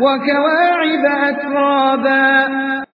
وكواعب أترابا.